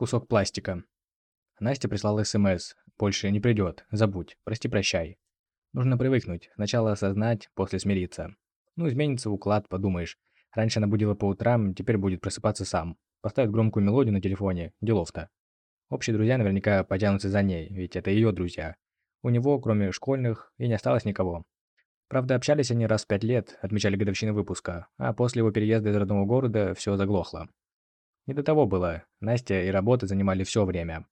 Кусок пластика. Настя прислала СМС. Больше не придет. Забудь. Прости-прощай. Нужно привыкнуть. Сначала осознать, после смириться. Ну, изменится уклад, подумаешь. Раньше она будила по утрам, теперь будет просыпаться сам. Поставит громкую мелодию на телефоне. Делов-то. Общие друзья наверняка потянутся за ней, ведь это ее друзья. У него, кроме школьных, и не осталось никого. Правда, общались они раз в пять лет, отмечали годовщину выпуска, а после его переезда из родного города все заглохло. Не до того было. Настя и работа занимали все время.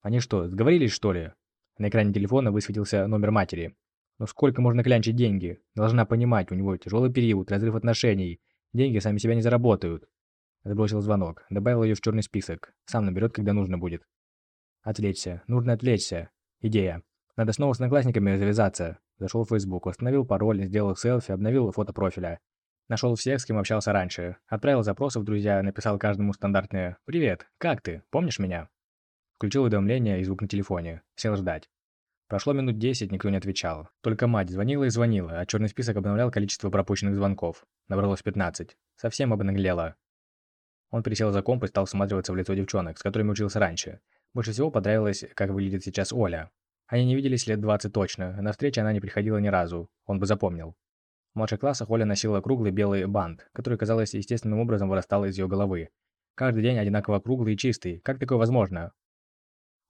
Они что, сговорились, что ли? На экране телефона высветился номер матери. Но сколько можно клянчить деньги? Должна понимать, у него тяжелый период, разрыв отношений. Деньги сами себя не заработают. Сбросил звонок, добавил ее в черный список. Сам наберет, когда нужно будет. Отвлечься. Нужно отвлечься. Идея. Надо снова с одноклассниками завязаться. Зашел в Facebook, установил пароль, сделал селфи, обновил фото профиля. Нашел всех, с кем общался раньше. Отправил запросы в друзья, написал каждому стандартное «Привет, как ты? Помнишь меня?» Включил уведомления и звук на телефоне. Сел ждать. Прошло минут десять, никто не отвечал. Только мать звонила и звонила, а черный список обновлял количество пропущенных звонков. Набралось 15. Совсем обнаглело. Он присел за комп и стал всматриваться в лицо девчонок, с которыми учился раньше. Больше всего понравилось, как выглядит сейчас Оля. Они не виделись лет 20 точно, на встрече она не приходила ни разу, он бы запомнил. В младших классах Оля носила круглый белый бант, который, казалось, естественным образом вырастал из ее головы. Каждый день одинаково круглый и чистый. Как такое возможно?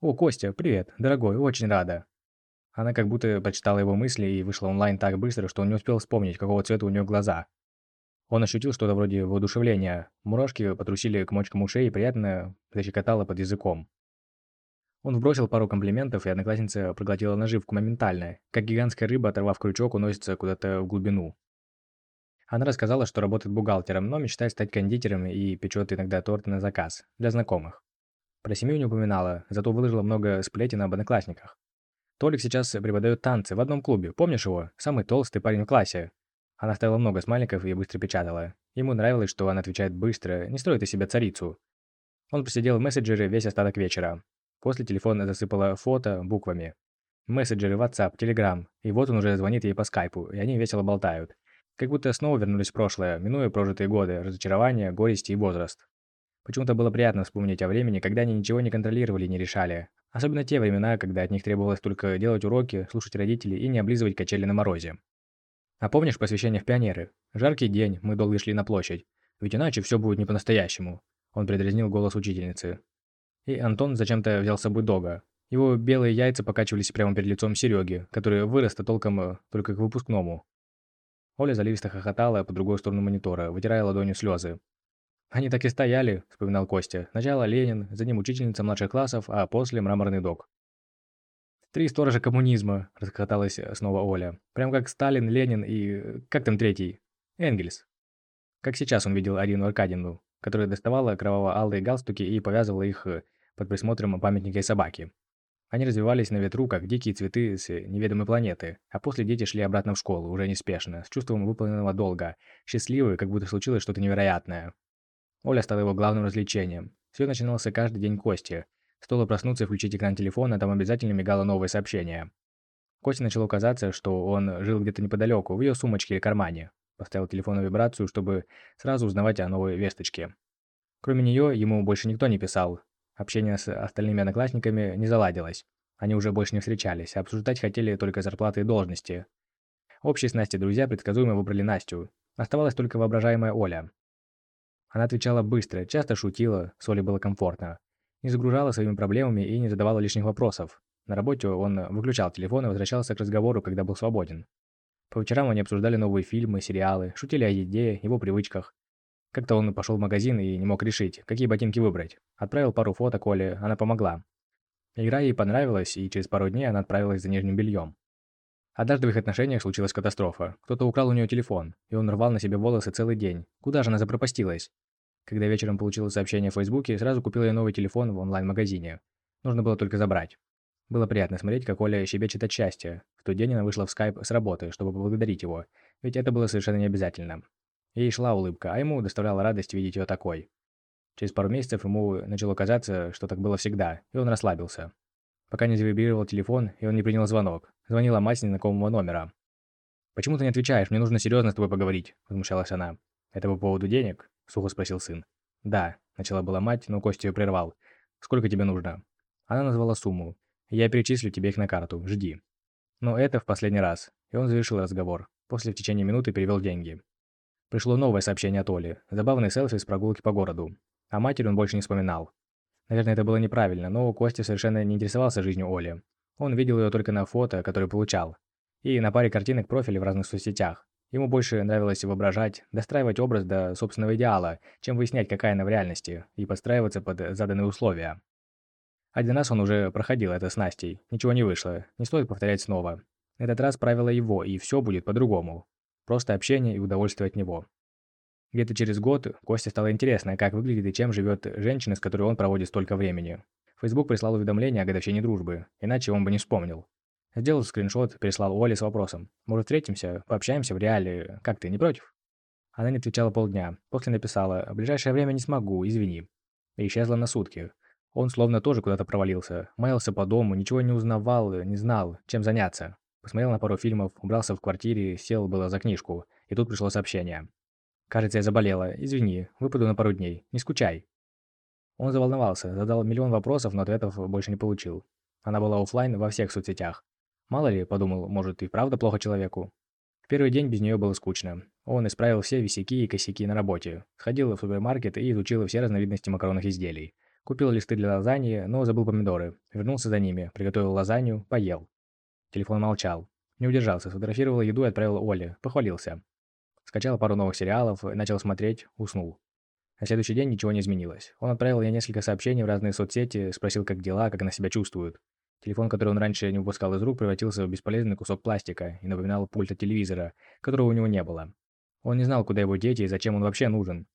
«О, Костя, привет, дорогой, очень рада». Она как будто прочитала его мысли и вышла онлайн так быстро, что он не успел вспомнить, какого цвета у нее глаза. Он ощутил что-то вроде воодушевления. Мурашки потрусили к мочкам ушей и приятно защекотало под языком. Он вбросил пару комплиментов, и одноклассница проглотила наживку моментально, как гигантская рыба, оторвав крючок, уносится куда-то в глубину. Она рассказала, что работает бухгалтером, но мечтает стать кондитером и печет иногда торты на заказ, для знакомых. Про семью не упоминала, зато выложила много сплетен об одноклассниках. Толик сейчас преподает танцы в одном клубе, помнишь его? Самый толстый парень в классе. Она ставила много смайликов и быстро печатала. Ему нравилось, что она отвечает быстро, не строит из себя царицу. Он просидел в мессенджере весь остаток вечера. После телефона засыпала фото буквами. Мессенджеры, WhatsApp, Telegram. И вот он уже звонит ей по скайпу, и они весело болтают. Как будто снова вернулись в прошлое, минуя прожитые годы, разочарования, горести и возраст. Почему-то было приятно вспомнить о времени, когда они ничего не контролировали и не решали. Особенно те времена, когда от них требовалось только делать уроки, слушать родителей и не облизывать качели на морозе. А помнишь посвящение в пионеры? Жаркий день, мы долго шли на площадь. Ведь иначе все будет не по-настоящему. Он предразнил голос учительницы. И Антон зачем-то взял с собой дога. Его белые яйца покачивались прямо перед лицом Сереги, который вырос-то толком э, только к выпускному. Оля заливисто хохотала по другой сторону монитора, вытирая ладонью слезы. «Они так и стояли», — вспоминал Костя. «Сначала Ленин, за ним учительница младших классов, а после мраморный дог». «Три сторожа коммунизма», — расхохоталась снова Оля. «Прям как Сталин, Ленин и... Э, как там третий? Энгельс». Как сейчас он видел Арину Аркадьевну, которая доставала кроваво-алые галстуки и повязывала их э, под присмотром памятника и собаки. Они развивались на ветру, как дикие цветы с неведомой планеты, а после дети шли обратно в школу, уже неспешно, с чувством выполненного долга, счастливые, как будто случилось что-то невероятное. Оля стала его главным развлечением. Все начиналось каждый день Кости. Стоило проснуться и включить экран телефона, там обязательно мигало новое сообщение. Косте начало казаться, что он жил где-то неподалеку, в ее сумочке или кармане. Поставил телефон на вибрацию, чтобы сразу узнавать о новой весточке. Кроме нее, ему больше никто не писал. Общение с остальными одноклассниками не заладилось. Они уже больше не встречались, а обсуждать хотели только зарплаты и должности. Общие с Настей друзья предсказуемо выбрали Настю. Оставалась только воображаемая Оля. Она отвечала быстро, часто шутила, с Олей было комфортно. Не загружала своими проблемами и не задавала лишних вопросов. На работе он выключал телефон и возвращался к разговору, когда был свободен. По вечерам они обсуждали новые фильмы, сериалы, шутили о еде, его привычках. Как-то он пошел в магазин и не мог решить, какие ботинки выбрать. Отправил пару фото Коле, она помогла. Игра ей понравилась, и через пару дней она отправилась за нижним бельем. Однажды в их отношениях случилась катастрофа. Кто-то украл у нее телефон, и он рвал на себе волосы целый день. Куда же она запропастилась? Когда вечером получила сообщение в Фейсбуке, сразу купила ей новый телефон в онлайн-магазине. Нужно было только забрать. Было приятно смотреть, как Оля щебечет от счастья. В тот день она вышла в скайп с работы, чтобы поблагодарить его, ведь это было совершенно не обязательно. Ей шла улыбка, а ему доставляла радость видеть ее такой. Через пару месяцев ему начало казаться, что так было всегда, и он расслабился. Пока не завибрировал телефон, и он не принял звонок. Звонила мать с незнакомого номера. «Почему ты не отвечаешь? Мне нужно серьезно с тобой поговорить», – возмущалась она. «Это по поводу денег?» – сухо спросил сын. «Да», – начала была мать, но Костя ее прервал. Сколько тебе нужно?» Она назвала сумму. «Я перечислю тебе их на карту. Жди». Но это в последний раз. И он завершил разговор. После в течение минуты перевел деньги. Пришло новое сообщение от Оли. Забавный селфи с прогулки по городу. О матери он больше не вспоминал. Наверное, это было неправильно, но Костя совершенно не интересовался жизнью Оли. Он видел ее только на фото, которое получал. И на паре картинок профилей в разных соцсетях. Ему больше нравилось воображать, достраивать образ до собственного идеала, чем выяснять, какая она в реальности, и подстраиваться под заданные условия. Один раз он уже проходил это с Настей, ничего не вышло, не стоит повторять снова. Этот раз правило его, и все будет по-другому. Просто общение и удовольствие от него. Где-то через год Косте стало интересно, как выглядит и чем живет женщина, с которой он проводит столько времени. Фейсбук прислал уведомление о годовщине дружбы, иначе он бы не вспомнил. Сделал скриншот, переслал Оле с вопросом. «Может, встретимся? Пообщаемся в реале? Как ты, не против?» Она не отвечала полдня. После написала «В ближайшее время не смогу, извини». И исчезла на сутки. Он словно тоже куда-то провалился. Маялся по дому, ничего не узнавал, не знал, чем заняться. Посмотрел на пару фильмов, убрался в квартире, сел было за книжку. И тут пришло сообщение. «Кажется, я заболела. Извини, выпаду на пару дней. Не скучай». Он заволновался, задал миллион вопросов, но ответов больше не получил. Она была офлайн во всех соцсетях. Мало ли, подумал, может и правда плохо человеку. В первый день без нее было скучно. Он исправил все висяки и косяки на работе. Сходил в супермаркет и изучил все разновидности макаронных изделий. Купил листы для лазаньи, но забыл помидоры. Вернулся за ними, приготовил лазанью, поел. Телефон молчал. Не удержался, сфотографировал еду и отправил Оле. Похвалился. Скачал пару новых сериалов, начал смотреть, уснул. На следующий день ничего не изменилось. Он отправил ей несколько сообщений в разные соцсети, спросил, как дела, как она себя чувствует. Телефон, который он раньше не выпускал из рук, превратился в бесполезный кусок пластика и напоминал пульт от телевизора, которого у него не было. Он не знал, куда его дети и зачем он вообще нужен.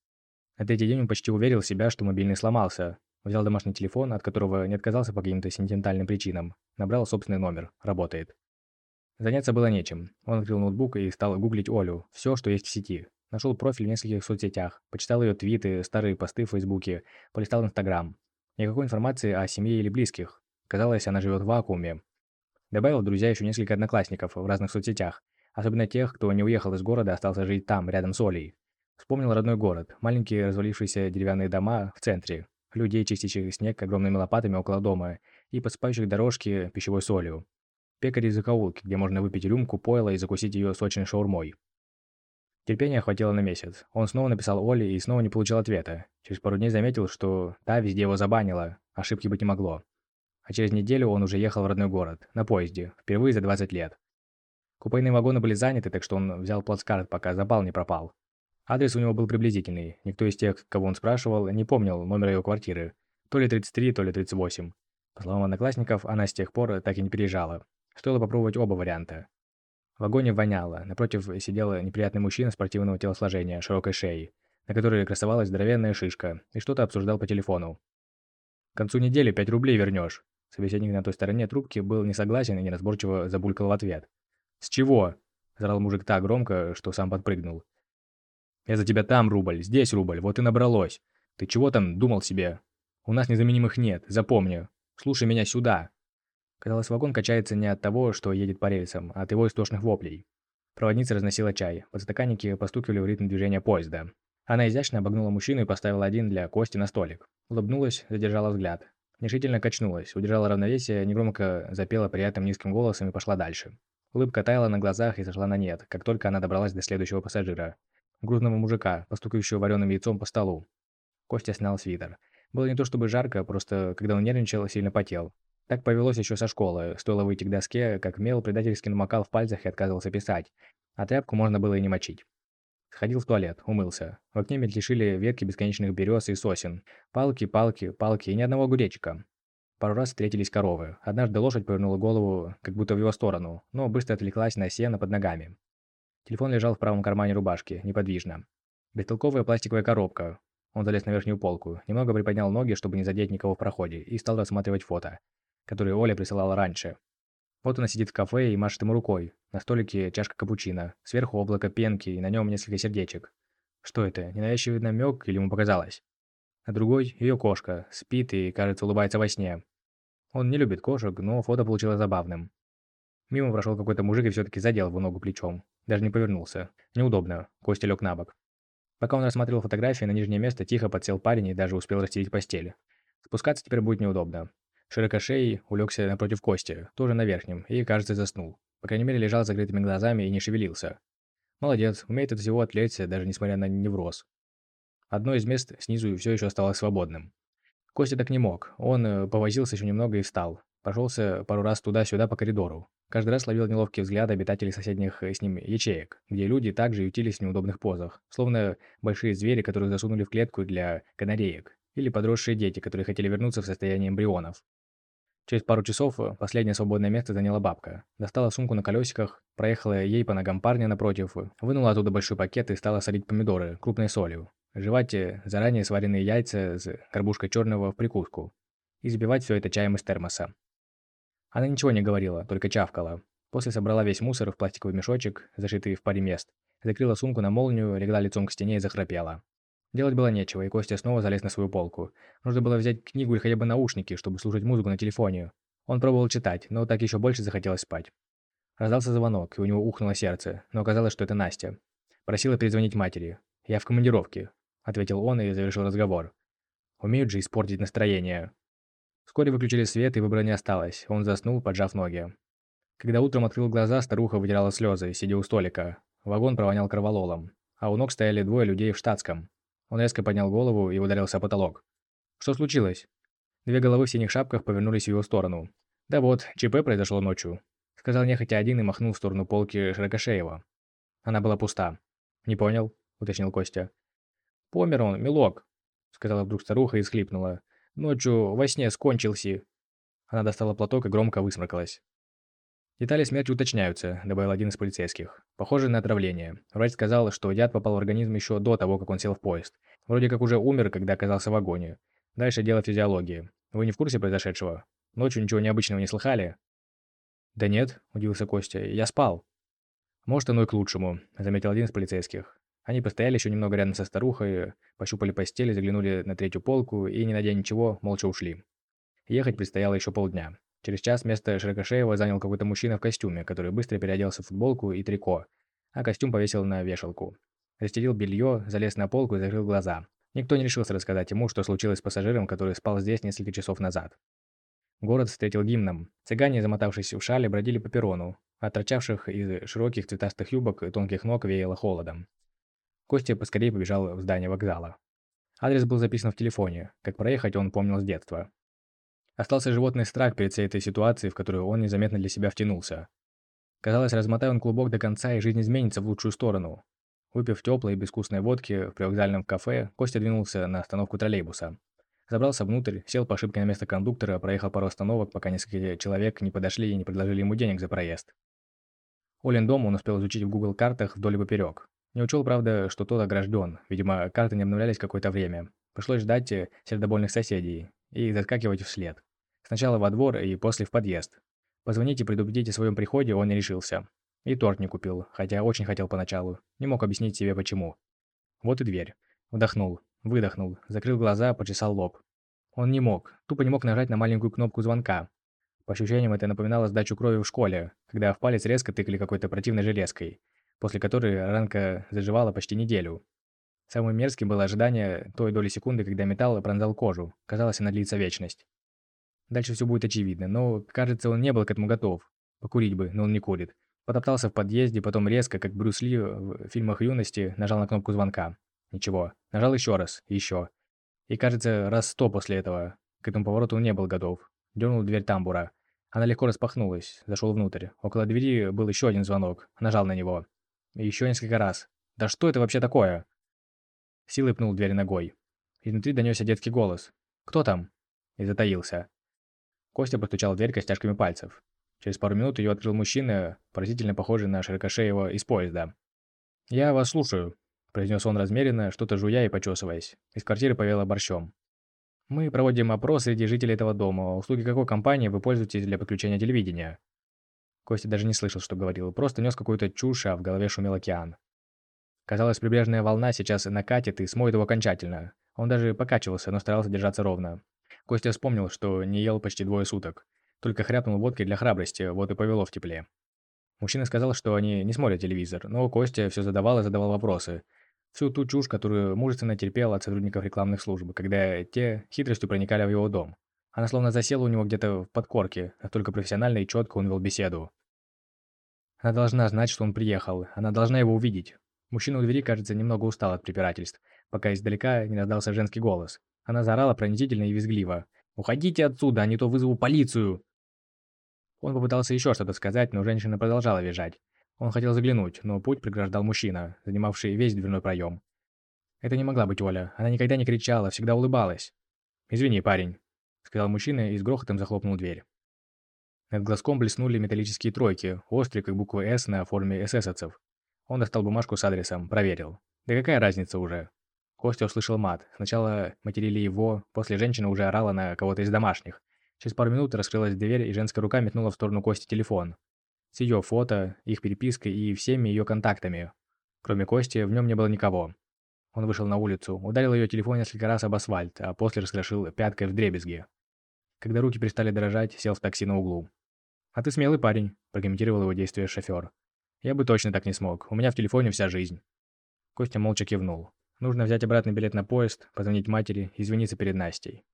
На третий день он почти уверил себя, что мобильный сломался. Взял домашний телефон, от которого не отказался по каким-то сентиментальным причинам. Набрал собственный номер. Работает. Заняться было нечем. Он открыл ноутбук и стал гуглить Олю. Все, что есть в сети. Нашел профиль в нескольких соцсетях. Почитал ее твиты, старые посты в Фейсбуке. Полистал Инстаграм. Никакой информации о семье или близких. Казалось, она живет в вакууме. Добавил в друзья еще несколько одноклассников в разных соцсетях, особенно тех, кто не уехал из города, а остался жить там, рядом с Олей. Вспомнил родной город, маленькие развалившиеся деревянные дома в центре, людей, чистящих снег огромными лопатами около дома и подсыпающих дорожки пищевой солью. Пекари закоулки, где можно выпить рюмку пойла и закусить ее сочной шаурмой. Терпение хватило на месяц. Он снова написал Оле и снова не получил ответа. Через пару дней заметил, что та везде его забанила, ошибки быть не могло. А через неделю он уже ехал в родной город, на поезде, впервые за 20 лет. Купейные вагоны были заняты, так что он взял плацкарт, пока запал не пропал. Адрес у него был приблизительный. Никто из тех, кого он спрашивал, не помнил номера его квартиры. То ли 33, то ли 38. По словам одноклассников, она с тех пор так и не переезжала. Стоило попробовать оба варианта. В вагоне воняло. Напротив сидел неприятный мужчина спортивного телосложения, широкой шеи, на которой красовалась здоровенная шишка, и что-то обсуждал по телефону. «К концу недели 5 рублей вернешь», Собеседник на той стороне трубки был не согласен и неразборчиво забулькал в ответ. «С чего?» – зарал мужик так громко, что сам подпрыгнул. «Я за тебя там рубль, здесь рубль, вот и набралось. Ты чего там думал себе? У нас незаменимых нет, запомни. Слушай меня сюда!» Казалось, вагон качается не от того, что едет по рельсам, а от его истошных воплей. Проводница разносила чай, подстаканники постукивали в ритм движения поезда. Она изящно обогнула мужчину и поставила один для Кости на столик. Улыбнулась, задержала взгляд. Нерешительно качнулась, удержала равновесие, негромко запела приятным низким голосом и пошла дальше. Улыбка таяла на глазах и сошла на нет, как только она добралась до следующего пассажира. Грузного мужика, постукающего вареным яйцом по столу. Костя снял свитер. Было не то чтобы жарко, просто когда он нервничал, сильно потел. Так повелось еще со школы. Стоило выйти к доске, как мел предательски намокал в пальцах и отказывался писать. А тряпку можно было и не мочить. Сходил в туалет, умылся. В окне мельтешили ветки бесконечных берез и сосен. Палки, палки, палки и ни одного огуречика. Пару раз встретились коровы. Однажды лошадь повернула голову, как будто в его сторону, но быстро отвлеклась на сено под ногами. Телефон лежал в правом кармане рубашки, неподвижно. Бестолковая пластиковая коробка. Он залез на верхнюю полку, немного приподнял ноги, чтобы не задеть никого в проходе, и стал рассматривать фото, которые Оля присылала раньше. Вот она сидит в кафе и машет ему рукой. На столике чашка капучино, сверху облако пенки и на нем несколько сердечек. Что это, ненавязчивый намек или ему показалось? А другой – ее кошка, спит и, кажется, улыбается во сне. Он не любит кошек, но фото получилось забавным. Мимо прошел какой-то мужик и все-таки задел его ногу плечом. Даже не повернулся. Неудобно. Костя лег на бок. Пока он рассматривал фотографии, на нижнее место тихо подсел парень и даже успел расстелить постель. Спускаться теперь будет неудобно. Широкошеий улегся напротив Кости, тоже на верхнем, и, кажется, заснул. По крайней мере, лежал с закрытыми глазами и не шевелился. Молодец, умеет от всего отвлечься, даже несмотря на невроз. Одно из мест снизу все еще оставалось свободным. Костя так не мог. Он э, повозился еще немного и встал. Прошелся пару раз туда-сюда по коридору. Каждый раз ловил неловкие взгляды обитателей соседних э, с ним ячеек, где люди также ютились в неудобных позах, словно большие звери, которые засунули в клетку для канареек, или подросшие дети, которые хотели вернуться в состояние эмбрионов. Через пару часов э, последнее свободное место заняла бабка. Достала сумку на колесиках, проехала ей по ногам парня напротив, вынула оттуда большой пакет и стала солить помидоры крупной солью. Жевать э, заранее сваренные яйца с горбушкой черного в прикуску. И забивать все это чаем из термоса. Она ничего не говорила, только чавкала. После собрала весь мусор в пластиковый мешочек, зашитый в паре мест, закрыла сумку на молнию, легла лицом к стене и захрапела. Делать было нечего, и Костя снова залез на свою полку. Нужно было взять книгу или хотя бы наушники, чтобы слушать музыку на телефоне. Он пробовал читать, но так еще больше захотелось спать. Раздался звонок, и у него ухнуло сердце, но оказалось, что это Настя. Просила перезвонить матери. «Я в командировке», — ответил он и завершил разговор. Умеют же испортить настроение. Вскоре выключили свет, и выбора не осталось. Он заснул, поджав ноги. Когда утром открыл глаза, старуха вытирала слезы, сидя у столика. Вагон провонял кровололом. А у ног стояли двое людей в штатском. Он резко поднял голову и ударился о потолок. «Что случилось?» Две головы в синих шапках повернулись в его сторону. «Да вот, ЧП произошло ночью», — сказал нехотя один и махнул в сторону полки Широкошеева. Она была пуста. «Не понял», — уточнил Костя. «Помер он, милок», — сказала вдруг старуха и схлипнула. Ночью во сне скончился». Она достала платок и громко высморкалась. «Детали смерти уточняются», – добавил один из полицейских. «Похоже на отравление. Врач сказал, что яд попал в организм еще до того, как он сел в поезд. Вроде как уже умер, когда оказался в вагоне. Дальше дело физиологии. Вы не в курсе произошедшего? Ночью ничего необычного не слыхали?» «Да нет», – удивился Костя. «Я спал». «Может, оно и к лучшему», – заметил один из полицейских. Они постояли еще немного рядом со старухой, пощупали постели, заглянули на третью полку и, не найдя ничего, молча ушли. Ехать предстояло еще полдня. Через час место Широкошеева занял какой-то мужчина в костюме, который быстро переоделся в футболку и трико, а костюм повесил на вешалку. Застелил белье, залез на полку и закрыл глаза. Никто не решился рассказать ему, что случилось с пассажиром, который спал здесь несколько часов назад. Город встретил гимном. Цыгане, замотавшись в шале, бродили по перрону. От торчавших из широких цветастых юбок и тонких ног веяло холодом. Костя поскорее побежал в здание вокзала. Адрес был записан в телефоне. Как проехать, он помнил с детства. Остался животный страх перед всей этой ситуацией, в которую он незаметно для себя втянулся. Казалось, размотая он клубок до конца, и жизнь изменится в лучшую сторону. Выпив теплой и безвкусной водки в привокзальном кафе, Костя двинулся на остановку троллейбуса. Забрался внутрь, сел по ошибке на место кондуктора, проехал пару остановок, пока несколько человек не подошли и не предложили ему денег за проезд. Олен дом он успел изучить в Google картах вдоль и поперек. Не учел, правда, что тот огражден. Видимо, карты не обновлялись какое-то время. Пришлось ждать э, сердобольных соседей и заскакивать вслед. Сначала во двор и после в подъезд. Позвонить и предупредить о своем приходе он не решился. И торт не купил, хотя очень хотел поначалу. Не мог объяснить себе почему. Вот и дверь. Вдохнул, выдохнул, закрыл глаза, почесал лоб. Он не мог, тупо не мог нажать на маленькую кнопку звонка. По ощущениям, это напоминало сдачу крови в школе, когда в палец резко тыкали какой-то противной железкой после которой ранка заживала почти неделю. Самым мерзким было ожидание той доли секунды, когда металл пронзал кожу. Казалось, она длится вечность. Дальше все будет очевидно, но, кажется, он не был к этому готов. Покурить бы, но он не курит. Потоптался в подъезде, потом резко, как Брюс Ли в фильмах юности, нажал на кнопку звонка. Ничего. Нажал еще раз, еще. И, кажется, раз сто после этого. К этому повороту он не был готов. Дернул дверь тамбура. Она легко распахнулась. Зашел внутрь. Около двери был еще один звонок. Нажал на него. Еще несколько раз. «Да что это вообще такое?» Силой пнул дверь ногой. Изнутри донесся детский голос. «Кто там?» И затаился. Костя постучал в дверь костяшками пальцев. Через пару минут ее открыл мужчина, поразительно похожий на широкошеего из поезда. «Я вас слушаю», – произнес он размеренно, что-то жуя и почесываясь. Из квартиры повело борщом. «Мы проводим опрос среди жителей этого дома. Услуги какой компании вы пользуетесь для подключения телевидения?» Костя даже не слышал, что говорил, просто нес какую-то чушь, а в голове шумел океан. Казалось, прибрежная волна сейчас накатит и смоет его окончательно. Он даже покачивался, но старался держаться ровно. Костя вспомнил, что не ел почти двое суток. Только хряпнул водки для храбрости, вот и повело в тепле. Мужчина сказал, что они не смотрят телевизор, но Костя все задавал и задавал вопросы. Всю ту чушь, которую мужественно терпел от сотрудников рекламных служб, когда те хитростью проникали в его дом. Она словно засела у него где-то в подкорке, настолько профессионально и четко он вел беседу. Она должна знать, что он приехал, она должна его увидеть. Мужчина у двери, кажется, немного устал от препирательств, пока издалека не раздался женский голос. Она заорала пронзительно и визгливо. «Уходите отсюда, а не то вызову полицию!» Он попытался еще что-то сказать, но женщина продолжала визжать. Он хотел заглянуть, но путь преграждал мужчина, занимавший весь дверной проем. Это не могла быть Оля. Она никогда не кричала, всегда улыбалась. «Извини, парень», — сказал мужчина и с грохотом захлопнул дверь. Над глазком блеснули металлические тройки, острые, как буквы «С» на форме эсэсовцев. Он достал бумажку с адресом, проверил. Да какая разница уже? Костя услышал мат. Сначала материли его, после женщина уже орала на кого-то из домашних. Через пару минут раскрылась дверь, и женская рука метнула в сторону Кости телефон. С ее фото, их перепиской и всеми ее контактами. Кроме Кости, в нем не было никого. Он вышел на улицу, ударил ее телефон несколько раз об асфальт, а после раскрошил пяткой в дребезги. Когда руки перестали дрожать, сел в такси на углу. «А ты смелый парень», – прокомментировал его действия шофер. «Я бы точно так не смог. У меня в телефоне вся жизнь». Костя молча кивнул. Нужно взять обратный билет на поезд, позвонить матери, извиниться перед Настей.